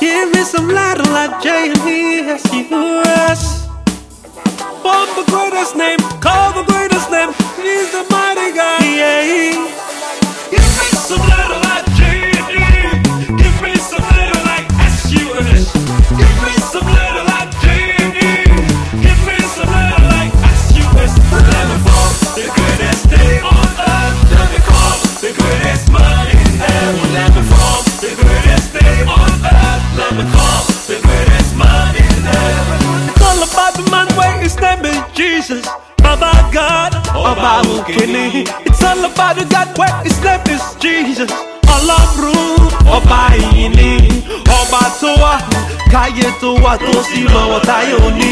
Give me some light like J and E S U S. For the greatest name, call his name is Jesus. Baba God, Baba Ukene. It's all about the God where his name is Jesus. Ọlọ́run ọba ìyìnì ọba tó wà káyé tó wà tó sì lọ́wọ́ táyé òní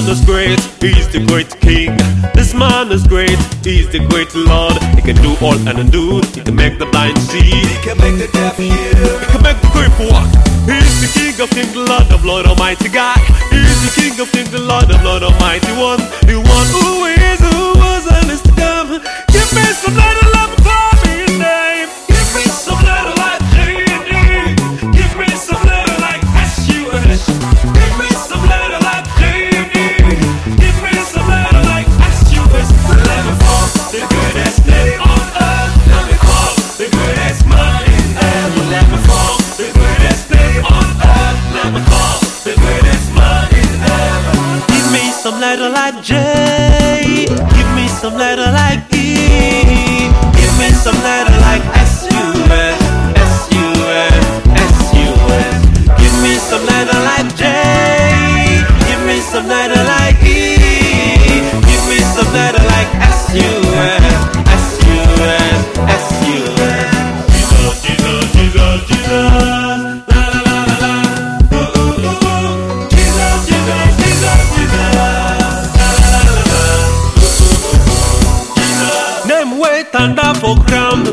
man is great, he's the great king. This man is great, he's the great lord. He can do all and undo, he can make the blind see. He can make the deaf hear, he can make the cripple walk. He's the king of kings, lord of lord, almighty God. He's the king of kings, lord of lord, almighty one. The one who is, who was, and is to come. Give me some light like E. Give me some letter like S U S S U S S U S. Give me some letter like J. Give me some letter like E. Give me some letter like S U S. Thunder for ground.